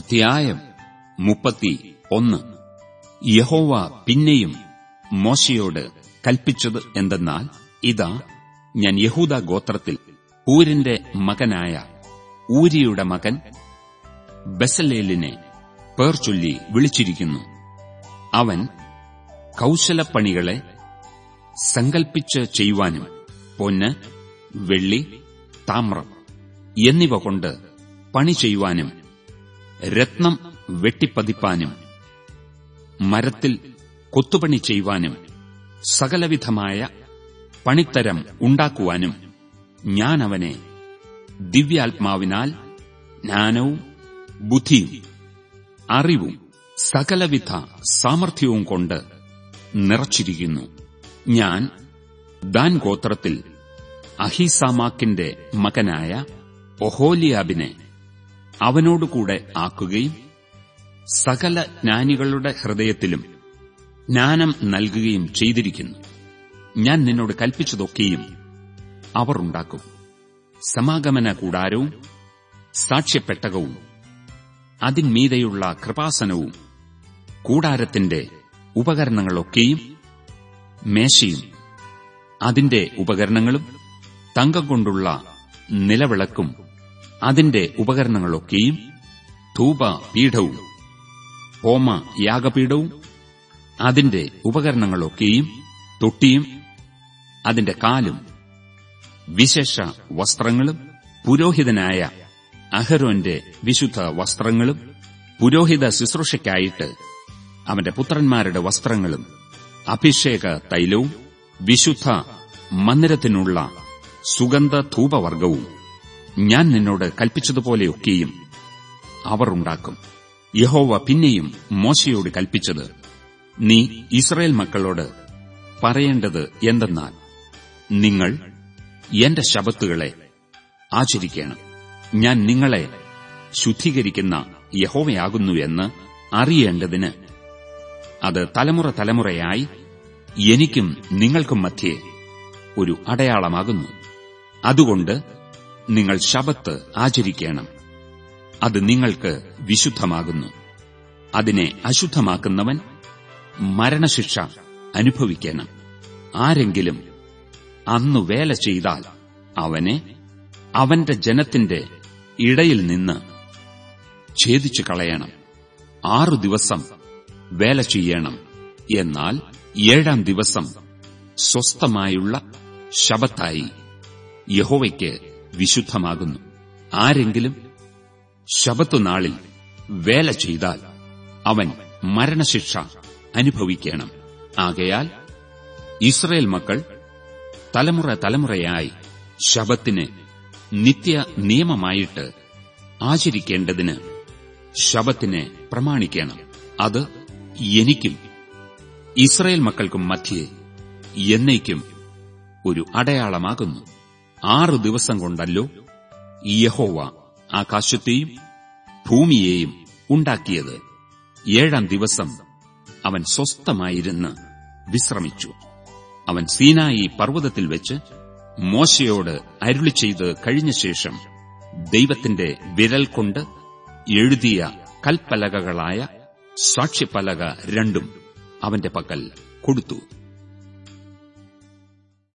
അധ്യായം മുപ്പത്തി ഒന്ന് യഹോവ പിന്നെയും മോശയോട് കൽപ്പിച്ചത് എന്തെന്നാൽ ഇതാ ഞാൻ യഹൂദ ഗോത്രത്തിൽ ഊരിന്റെ മകനായ ഊരിയുടെ മകൻ ബസലേലിനെ പേർ ചൊല്ലി വിളിച്ചിരിക്കുന്നു. അവൻ കൗശലപ്പണികളെ സങ്കൽപ്പിച്ച് ചെയ്യുവാനും പൊന്ന് വെള്ളി താമ്രം എന്നിവ കൊണ്ട് പണി ചെയ്യുവാനും രത്നം വെട്ടിപ്പതിപ്പാനും മരത്തിൽ കൊത്തുപണി ചെയ്യുവാനും സകലവിധമായ പണിത്തരം ഉണ്ടാക്കുവാനും ഞാൻ അവനെ ദിവ്യാത്മാവിനാൽ ജ്ഞാനവും ബുദ്ധിയും അറിവും സകലവിധ സാമർഥ്യവും കൊണ്ട് നിറച്ചിരിക്കുന്നു. ഞാൻ ദാൻ ഗോത്രത്തിൽ അഹിസാമാക്കിന്റെ മകനായ ഒഹോലിയാബിനെ അവനോടുകൂടെ ആക്കുകയും സകല ജ്ഞാനികളുടെ ഹൃദയത്തിലും ജ്ഞാനം നൽകുകയും ചെയ്തിരിക്കുന്നു. ഞാൻ നിന്നോട് കൽപ്പിച്ചതൊക്കെയും അവർ ഉണ്ടാക്കും. സമാഗമന കൂടാരവും സാക്ഷ്യപ്പെട്ടകവും അതിന്മീതെയുള്ള കൃപാസനവും കൂടാരത്തിന്റെ ഉപകരണങ്ങളൊക്കെയും മേശയും അതിന്റെ ഉപകരണങ്ങളും തങ്കം കൊണ്ടുള്ള നിലവിളക്കും അതിന്റെ ഉപകരണങ്ങളൊക്കെയും ധൂപ പീഠവും ഹോമ യാഗപീഠവും അതിന്റെ ഉപകരണങ്ങളൊക്കെയും തൊട്ടിയും അതിന്റെ കാലും വിശേഷ വസ്ത്രങ്ങളും പുരോഹിതനായ അഹരോന്റെ വിശുദ്ധ വസ്ത്രങ്ങളും പുരോഹിത ശുശ്രൂഷയ്ക്കായിട്ട് അവന്റെ പുത്രന്മാരുടെ വസ്ത്രങ്ങളും അഭിഷേക തൈലവും വിശുദ്ധ മന്ദിരത്തിനുള്ള സുഗന്ധ ധൂപവർഗവും ഞാൻ നിന്നോട് കൽപ്പിച്ചതുപോലെയൊക്കെയും അവർ ഉണ്ടാക്കും. യഹോവ പിന്നെയും മോശയോട് കൽപ്പിച്ചത് നീ ഇസ്രയേൽ മക്കളോട് പറയേണ്ടത് എന്തെന്നാൽ നിങ്ങൾ എന്റെ ശബത്തുകളെ ആചരിക്കണം. ഞാൻ നിങ്ങളെ ശുദ്ധീകരിക്കുന്ന യഹോവയാകുന്നു എന്ന് അറിയേണ്ടതിന് അത് തലമുറ തലമുറയായി എനിക്കും നിങ്ങൾക്കും മധ്യേ ഒരു അടയാളമാകുന്നു. അതുകൊണ്ട് നിങ്ങൾ ശബത്ത് ആചരിക്കണം. അത് നിങ്ങൾക്ക് വിശുദ്ധമാകുന്നു. അതിനെ അശുദ്ധമാക്കുന്നവൻ മരണശിക്ഷ അനുഭവിക്കണം. ആരെങ്കിലും അന്നു വേല ചെയ്താൽ അവനെ അവന്റെ ജനത്തിന്റെ ഇടയിൽ നിന്ന് ഛേദിച്ചു കളയണം. ആറു ദിവസം വേല ചെയ്യണം. എന്നാൽ ഏഴാം ദിവസം സ്വസ്ഥമായുള്ള ശബത്തായി യഹോവയ്ക്ക് വിശുദ്ധമാകുന്നു. ആരെങ്കിലും ശബത്തുനാളിൽ വേല ചെയ്താൽ അവൻ മരണശിക്ഷ അനുഭവിക്കണം. ആകയാൽ ഇസ്രയേൽ മക്കൾ തലമുറ തലമുറയായി ശബത്തിനെ നിത്യ നിയമമായിട്ട് ആചരിക്കേണ്ടതിന് ശബത്തിനെ പ്രമാണിക്കണം. അത് എനിക്കും ഇസ്രയേൽ മക്കൾക്കും മധ്യേ എന്നേക്കും ഒരു അടയാളമാകുന്നു. ആറു ദിവസം കൊണ്ടല്ലോ ഈ യഹോവ ആകാശത്തെയും ഭൂമിയെയും ഉണ്ടാക്കിയത്. ഏഴാം ദിവസം അവൻ സ്വസ്ഥമായിരുന്ന് വിശ്രമിച്ചു. അവൻ സീനായി പർവതത്തിൽ വെച്ച് മോശയോട് അരുളി ചെയ്ത് കഴിഞ്ഞ ശേഷം ദൈവത്തിന്റെ വിരൽ കൊണ്ട് എഴുതിയ കൽപ്പലകകളായ സാക്ഷ്യപ്പലക രണ്ടും അവന്റെ പക്കൽ കൊടുത്തു.